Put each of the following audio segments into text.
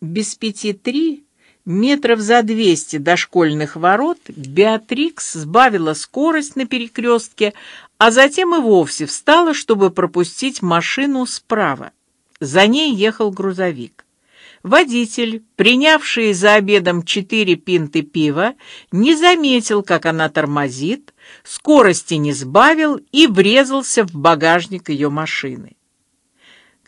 Без пяти три, метров за двести до школьных ворот, Беатрикс сбавила скорость на перекрестке, а затем и вовсе встала, чтобы пропустить машину справа. За ней ехал грузовик. Водитель, принявший за обедом четыре пинты пива, не заметил, как она тормозит, скорости не сбавил и врезался в багажник ее машины.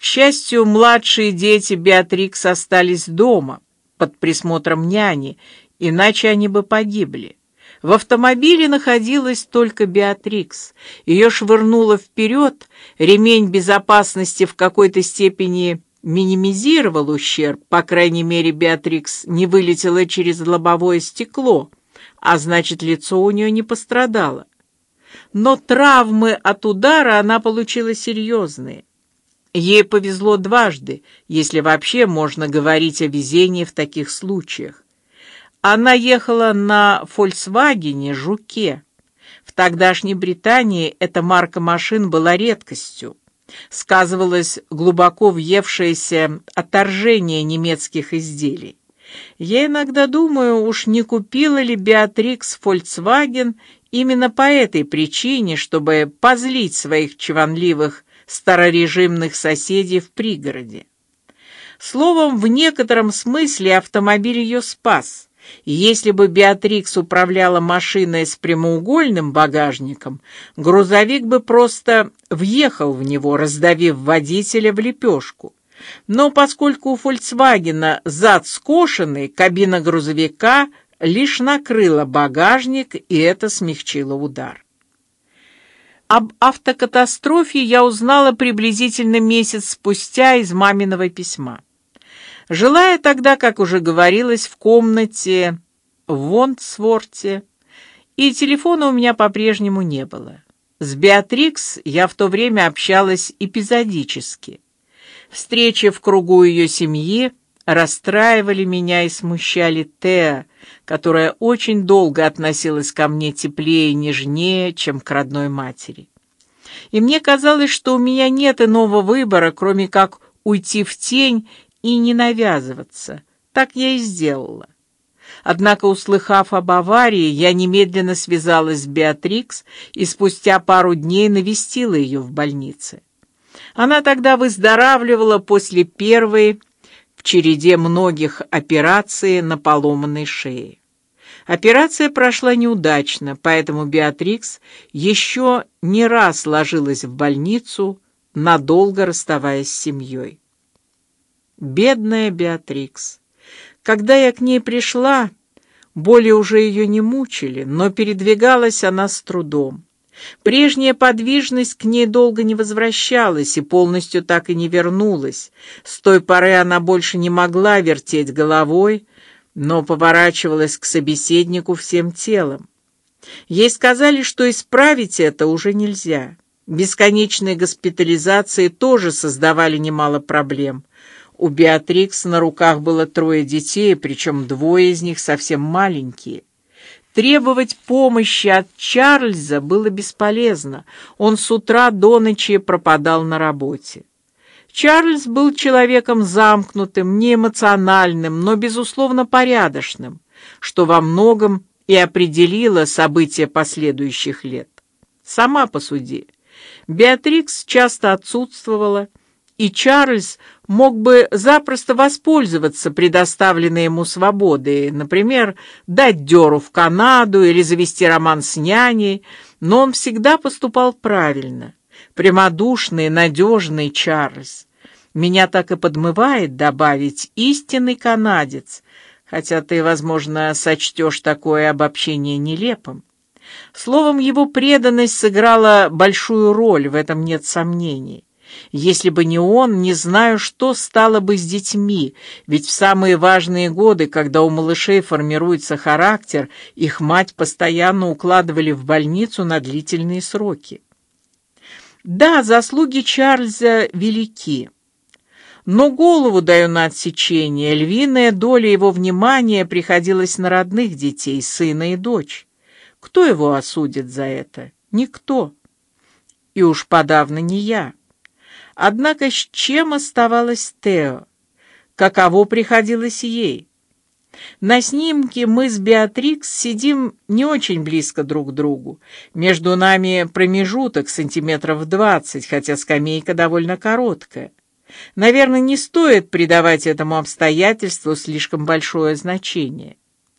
К счастью, младшие дети Беатрикс остались дома под присмотром няни, иначе они бы погибли. В автомобиле находилась только Беатрикс. Ее швырнуло вперед, ремень безопасности в какой-то степени минимизировал ущерб, по крайней мере, Беатрикс не вылетела через лобовое стекло, а значит, лицо у нее не пострадало. Но травмы от удара она получила серьезные. Ей повезло дважды, если вообще можно говорить о везении в таких случаях. Она ехала на Фольксвагене Жуке. В тогдашней Британии эта марка машин была редкостью сказывалось глубоко въевшееся отторжение немецких изделий. Я иногда думаю, уж не купила ли Беатрикс Volkswagen именно по этой причине, чтобы позлить своих чванливых старорежимных соседей в пригороде. Словом, в некотором смысле автомобиль ее спас. Если бы Беатрикс управляла машиной с прямоугольным багажником, грузовик бы просто въехал в него, раздавив водителя в лепешку. Но поскольку у Фольксвагена зад скошенный, кабина грузовика лишь накрыла багажник, и это смягчило удар. Об автокатастрофе я узнала приблизительно месяц спустя из маминого письма. Жила я тогда, как уже говорилось, в комнате в Вонтсворте, и телефона у меня по-прежнему не было. С Беатрикс я в то время общалась эпизодически. Встречи в кругу ее семьи расстраивали меня и смущали Теа, которая очень долго относилась ко мне теплее и нежнее, чем к родной матери. И мне казалось, что у меня нет иного выбора, кроме как уйти в тень и не навязываться. Так я и сделала. Однако, услыхав об аварии, я немедленно связалась с Беатрикс и спустя пару дней навестила ее в больнице. Она тогда выздоравливала после первой череде многих операций на поломанной шее. Операция прошла неудачно, поэтому Беатрикс еще не раз ложилась в больницу, надолго расставаясь с семьей. Бедная Беатрикс. Когда я к ней пришла, боли уже ее не мучили, но передвигалась она с трудом. Прежняя подвижность к ней долго не возвращалась и полностью так и не вернулась. С той поры она больше не могла вертеть головой, но поворачивалась к собеседнику всем телом. Ей сказали, что исправить это уже нельзя. Бесконечные госпитализации тоже создавали немало проблем. У Беатрикс на руках было трое детей, причем двое из них совсем маленькие. Требовать помощи от Чарльза было бесполезно. Он с утра до ночи пропадал на работе. Чарльз был человеком замкнутым, неэмоциональным, но безусловно порядочным, что во многом и определило события последующих лет. Сама посуди. Беатрикс часто отсутствовала, и Чарльз мог бы запросто воспользоваться предоставленной ему свободой, например, дать дёру в Канаду или завести роман с няней, но он всегда поступал правильно. Прямодушный, надежный Чарльз. Меня так и подмывает добавить истинный канадец, хотя ты, возможно, сочтешь такое обобщение нелепым. Словом, его преданность сыграла большую роль, в этом нет сомнений. Если бы не он, не знаю, что стало бы с детьми, ведь в самые важные годы, когда у малышей формируется характер, их мать постоянно укладывали в больницу на длительные сроки. Да, заслуги Чарльза велики. Но голову даю на отсечение, львиная доля его внимания приходилась на родных детей, сына и дочь. Кто его осудит за это? Никто. И уж подавно не я. Однако с чем оставалась Тео? каково приходилось ей. На снимке мы с Беатрикс сидим не очень близко друг к другу. Между нами промежуток сантиметров двадцать, хотя скамейка довольно короткая. Наверное, не стоит придавать этому обстоятельству слишком большое значение.